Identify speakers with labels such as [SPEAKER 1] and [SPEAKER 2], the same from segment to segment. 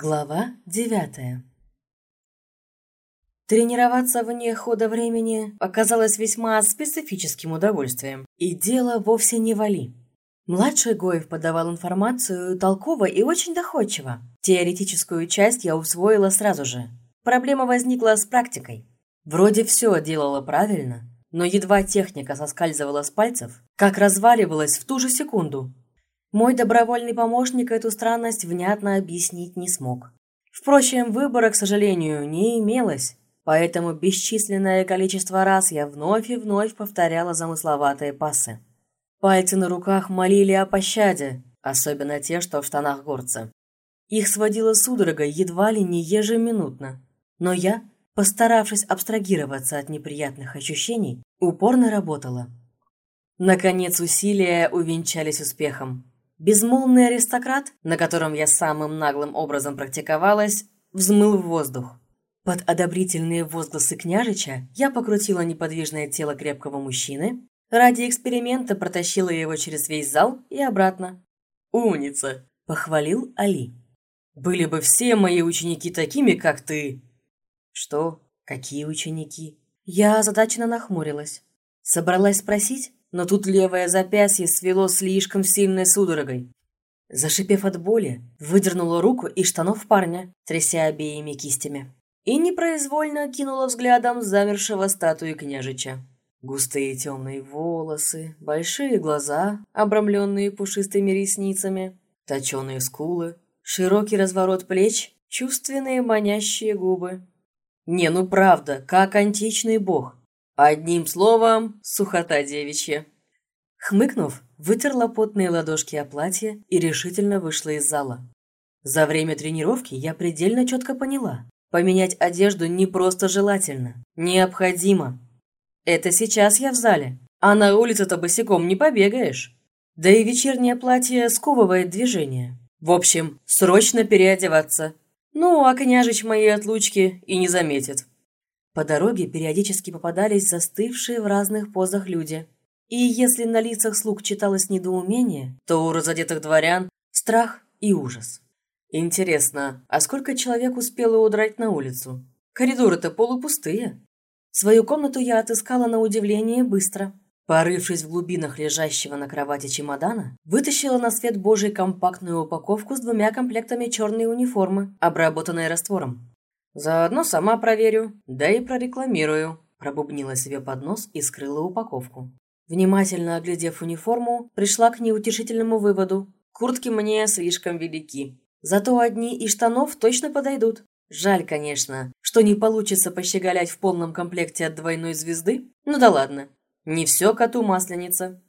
[SPEAKER 1] Глава девятая Тренироваться вне хода времени оказалось весьма специфическим удовольствием. И дело вовсе не вали. Младший Гоев подавал информацию толково и очень доходчиво. Теоретическую часть я усвоила сразу же. Проблема возникла с практикой. Вроде все делала правильно, но едва техника соскальзывала с пальцев, как разваливалась в ту же секунду, мой добровольный помощник эту странность внятно объяснить не смог. Впрочем, выбора, к сожалению, не имелось, поэтому бесчисленное количество раз я вновь и вновь повторяла замысловатые пасы. Пальцы на руках молили о пощаде, особенно те, что в штанах горца. Их сводило судорогой едва ли не ежеминутно. Но я, постаравшись абстрагироваться от неприятных ощущений, упорно работала. Наконец усилия увенчались успехом. Безмолвный аристократ, на котором я самым наглым образом практиковалась, взмыл в воздух. Под одобрительные возгласы княжича я покрутила неподвижное тело крепкого мужчины, ради эксперимента протащила его через весь зал и обратно. «Умница!» – похвалил Али. «Были бы все мои ученики такими, как ты!» «Что? Какие ученики?» Я озадаченно нахмурилась. Собралась спросить, но тут левое запястье свело слишком сильной судорогой. Зашипев от боли, выдернула руку из штанов парня, тряся обеими кистями. И непроизвольно кинула взглядом замершего статуи княжича. Густые темные волосы, большие глаза, обрамленные пушистыми ресницами, точеные скулы, широкий разворот плеч, чувственные манящие губы. Не, ну правда, как античный бог. Одним словом, сухота девичья. Хмыкнув, вытерла потные ладошки о платье и решительно вышла из зала. За время тренировки я предельно четко поняла. Поменять одежду не просто желательно, необходимо. Это сейчас я в зале, а на улице-то босиком не побегаешь. Да и вечернее платье сковывает движение. В общем, срочно переодеваться. Ну, а княжич моей отлучки и не заметит. По дороге периодически попадались застывшие в разных позах люди. И если на лицах слуг читалось недоумение, то у разодетых дворян – страх и ужас. Интересно, а сколько человек успело удрать на улицу? Коридоры-то полупустые. Свою комнату я отыскала на удивление быстро. Порывшись в глубинах лежащего на кровати чемодана, вытащила на свет Божий компактную упаковку с двумя комплектами черной униформы, обработанной раствором. Заодно сама проверю, да и прорекламирую. Пробубнила себе под нос и скрыла упаковку. Внимательно оглядев униформу, пришла к неутешительному выводу. Куртки мне слишком велики. Зато одни из штанов точно подойдут. Жаль, конечно, что не получится пощеголять в полном комплекте от двойной звезды. Ну да ладно. Не все коту масленица.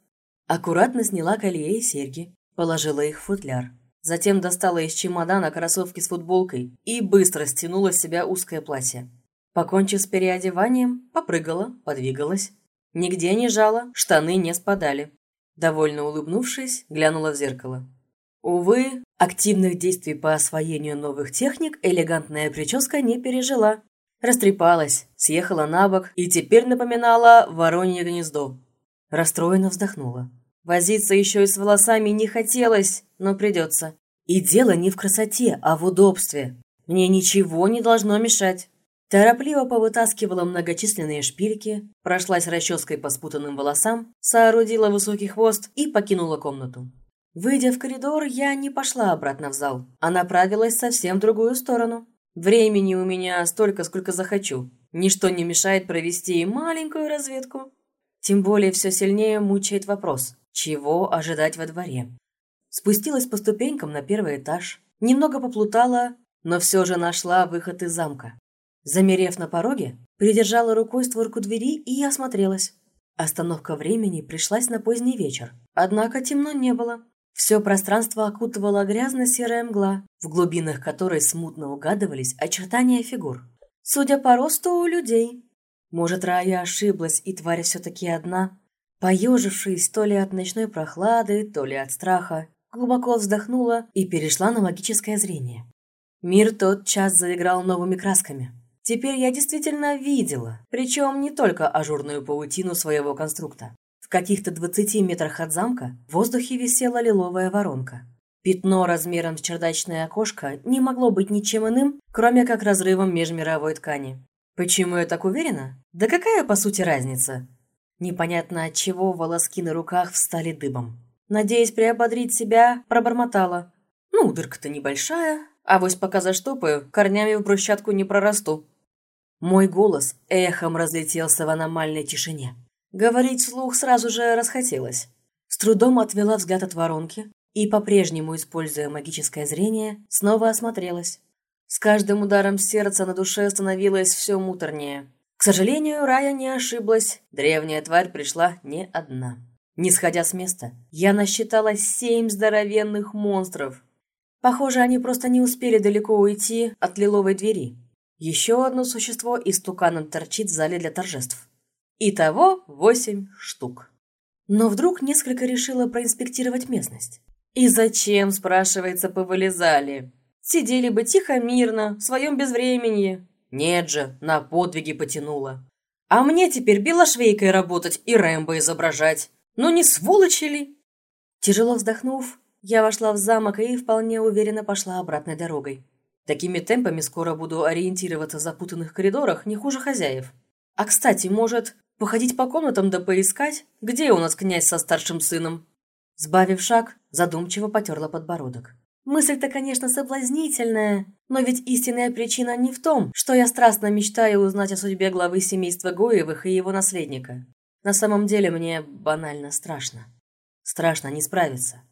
[SPEAKER 1] Аккуратно сняла колье и серьги, положила их в футляр. Затем достала из чемодана кроссовки с футболкой и быстро стянула с себя узкое платье. Покончив с переодеванием, попрыгала, подвигалась. Нигде не жала, штаны не спадали. Довольно улыбнувшись, глянула в зеркало. Увы, активных действий по освоению новых техник элегантная прическа не пережила. Растрепалась, съехала на бок и теперь напоминала воронье гнездо. Расстроенно вздохнула. Возиться еще и с волосами не хотелось, но придется. И дело не в красоте, а в удобстве. Мне ничего не должно мешать. Торопливо повытаскивала многочисленные шпильки, прошлась расческой по спутанным волосам, соорудила высокий хвост и покинула комнату. Выйдя в коридор, я не пошла обратно в зал, а направилась совсем в другую сторону. Времени у меня столько, сколько захочу. Ничто не мешает провести маленькую разведку. Тем более все сильнее мучает вопрос, чего ожидать во дворе? Спустилась по ступенькам на первый этаж, немного поплутала, но все же нашла выход из замка. Замерев на пороге, придержала рукой створку двери и осмотрелась. Остановка времени пришлась на поздний вечер, однако темно не было. Все пространство окутывала грязно-серая мгла, в глубинах которой смутно угадывались очертания фигур. Судя по росту, у людей. Может, Рая ошиблась, и тварь все-таки одна? Поежившись то ли от ночной прохлады, то ли от страха, глубоко вздохнула и перешла на магическое зрение. Мир тот час заиграл новыми красками. Теперь я действительно видела, причем не только ажурную паутину своего конструкта. В каких-то двадцати метрах от замка в воздухе висела лиловая воронка. Пятно размером с чердачное окошко не могло быть ничем иным, кроме как разрывом межмировой ткани. Почему я так уверена? Да какая, по сути, разница? Непонятно от чего волоски на руках встали дыбом. Надеясь приободрить себя, пробормотала. Ну, дырка-то небольшая, а вось пока заштопаю, корнями в брусчатку не прорасту. Мой голос эхом разлетелся в аномальной тишине. Говорить вслух сразу же расхотелось. С трудом отвела взгляд от воронки, и, по-прежнему используя магическое зрение, снова осмотрелась. С каждым ударом сердца на душе становилось все муторнее. К сожалению, Рая не ошиблась. Древняя тварь пришла не одна. Не сходя с места, я насчитала семь здоровенных монстров. Похоже, они просто не успели далеко уйти от лиловой двери. Еще одно существо истуканом торчит в зале для торжеств. Итого восемь штук. Но вдруг несколько решила проинспектировать местность. И зачем, спрашивается, повылезали? Сидели бы тихо, мирно, в своем безвременье. Нет же, на подвиги потянуло. А мне теперь белошвейкой работать и Рэмбо изображать. Ну не сволочи ли? Тяжело вздохнув, я вошла в замок и вполне уверенно пошла обратной дорогой. Такими темпами скоро буду ориентироваться в запутанных коридорах не хуже хозяев. А, кстати, может, походить по комнатам да поискать, где у нас князь со старшим сыном? Сбавив шаг, задумчиво потерла подбородок. Мысль-то, конечно, соблазнительная, но ведь истинная причина не в том, что я страстно мечтаю узнать о судьбе главы семейства Гоевых и его наследника. На самом деле мне банально страшно. Страшно не справиться.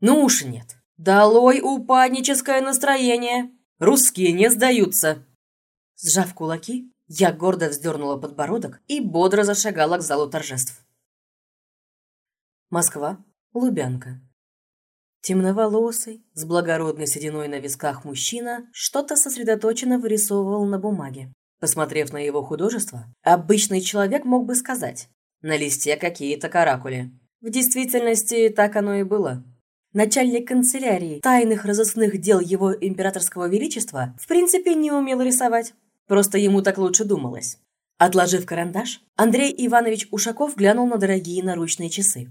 [SPEAKER 1] Ну уж нет. Долой упадническое настроение. Русские не сдаются. Сжав кулаки, я гордо вздернула подбородок и бодро зашагала к залу торжеств. Москва, Лубянка. Темноволосый, с благородной сединой на висках мужчина что-то сосредоточенно вырисовывал на бумаге. Посмотрев на его художество, обычный человек мог бы сказать «на листе какие-то каракули». В действительности так оно и было. Начальник канцелярии тайных разыскных дел его императорского величества в принципе не умел рисовать. Просто ему так лучше думалось. Отложив карандаш, Андрей Иванович Ушаков глянул на дорогие наручные часы.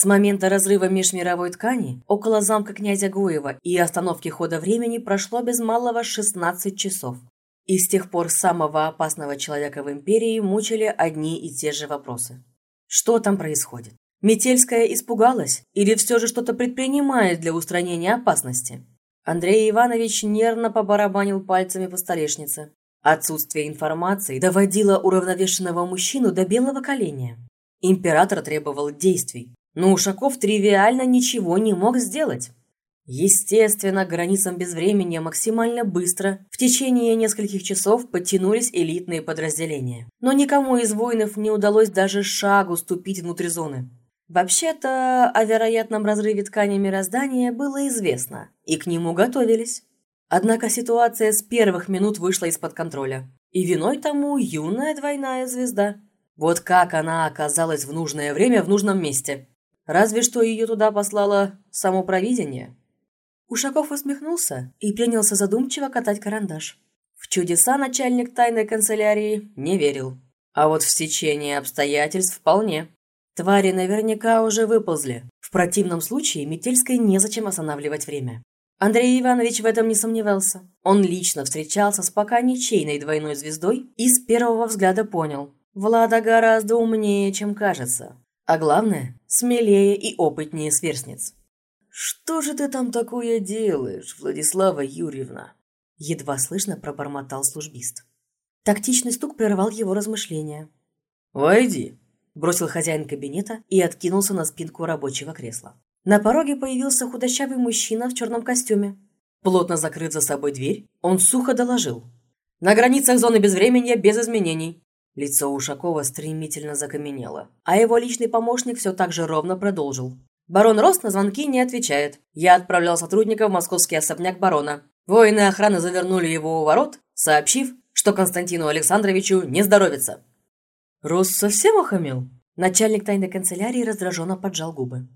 [SPEAKER 1] С момента разрыва межмировой ткани около замка князя Гуева и остановки хода времени прошло без малого 16 часов. И с тех пор самого опасного человека в империи мучили одни и те же вопросы. Что там происходит? Метельская испугалась или все же что-то предпринимает для устранения опасности? Андрей Иванович нервно побарабанил пальцами по столешнице. Отсутствие информации доводило уравновешенного мужчину до белого коленя. Император требовал действий, но Ушаков тривиально ничего не мог сделать. Естественно, к границам безвремени максимально быстро, в течение нескольких часов подтянулись элитные подразделения. Но никому из воинов не удалось даже шагу ступить внутрь зоны. Вообще-то, о вероятном разрыве ткани мироздания было известно, и к нему готовились. Однако ситуация с первых минут вышла из-под контроля. И виной тому юная двойная звезда. Вот как она оказалась в нужное время в нужном месте. Разве что ее туда послало само провидение. Ушаков усмехнулся и принялся задумчиво катать карандаш. В чудеса начальник тайной канцелярии не верил. А вот в стечение обстоятельств вполне. Твари наверняка уже выползли. В противном случае Метельской незачем останавливать время. Андрей Иванович в этом не сомневался. Он лично встречался с пока ничейной двойной звездой и с первого взгляда понял. Влада гораздо умнее, чем кажется. А главное, смелее и опытнее сверстниц. «Что же ты там такое делаешь, Владислава Юрьевна?» Едва слышно пробормотал службист. Тактичный стук прервал его размышления. «Войди», – бросил хозяин кабинета и откинулся на спинку рабочего кресла. На пороге появился худощавый мужчина в черном костюме. Плотно закрыв за собой дверь, он сухо доложил. «На границах зоны безвременья без изменений. Лицо Ушакова стремительно закаменело, а его личный помощник все так же ровно продолжил. Барон Рост на звонки не отвечает. Я отправлял сотрудника в московский особняк барона. Воины охраны завернули его у ворот, сообщив, что Константину Александровичу не здоровится. Рост совсем охамел? Начальник тайной канцелярии раздраженно поджал губы.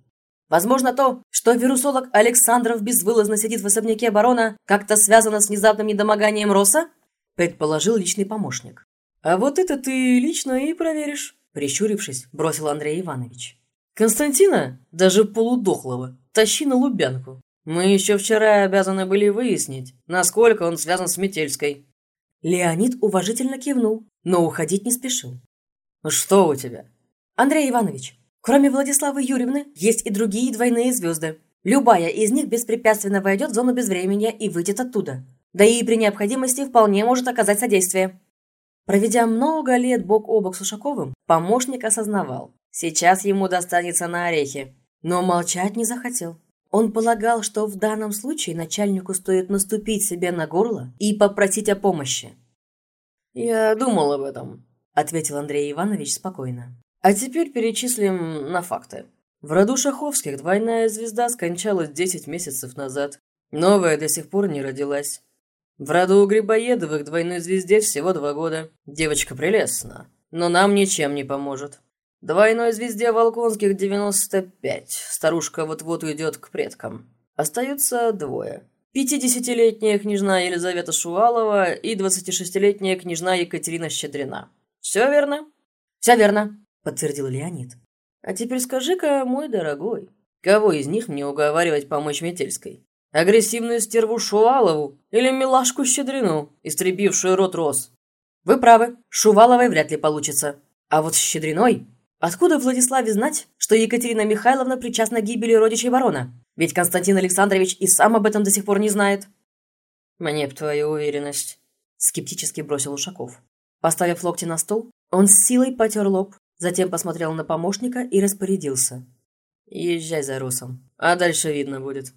[SPEAKER 1] Возможно, то, что вирусолог Александров безвылазно сидит в особняке барона, как-то связано с внезапным недомоганием Роса? Предположил личный помощник. «А вот это ты лично и проверишь», – прищурившись, бросил Андрей Иванович. «Константина, даже полудохлого, тащи на Лубянку.
[SPEAKER 2] Мы еще вчера обязаны были выяснить, насколько он связан с Метельской».
[SPEAKER 1] Леонид уважительно кивнул, но уходить не спешил.
[SPEAKER 2] «Что у тебя?»
[SPEAKER 1] «Андрей Иванович, кроме Владиславы Юрьевны, есть и другие двойные звезды. Любая из них беспрепятственно войдет в зону безвременья и выйдет оттуда. Да и при необходимости вполне может оказать содействие». Проведя много лет бок о бок с Ушаковым, помощник осознавал, сейчас ему достанется на орехи. Но молчать не захотел. Он полагал, что в данном случае начальнику стоит наступить себе на горло и попросить о помощи.
[SPEAKER 2] «Я думал об этом», – ответил Андрей Иванович спокойно. «А теперь перечислим на факты. В роду Шаховских двойная звезда скончалась 10 месяцев назад. Новая до сих пор не родилась. В роду Грибоедовых двойной звезде всего два года. Девочка прелестна, но нам ничем не поможет. Двойной звезде Волконских 95. Старушка вот-вот уйдет к предкам. Остаются двое. Пятидесятилетняя княжна Елизавета Шувалова и 26-летняя княжна Екатерина Щедрина. Все верно?
[SPEAKER 1] Все верно, подтвердил Леонид.
[SPEAKER 2] А теперь скажи-ка, мой дорогой, кого из них мне уговаривать помочь Метельской? Агрессивную стерву Шувалову или милашку Щедрину, истребившую рот роз?
[SPEAKER 1] Вы правы, Шуваловой вряд ли получится. А вот с Щедриной... Откуда Владиславе знать, что Екатерина Михайловна причастна к гибели родичей барона? Ведь Константин Александрович и сам об этом до сих пор не знает.
[SPEAKER 2] Мне б твою уверенность, скептически бросил Ушаков.
[SPEAKER 1] Поставив локти на стол, он с силой потер лоб, затем посмотрел на помощника и распорядился.
[SPEAKER 2] Езжай за Русом, а дальше видно будет.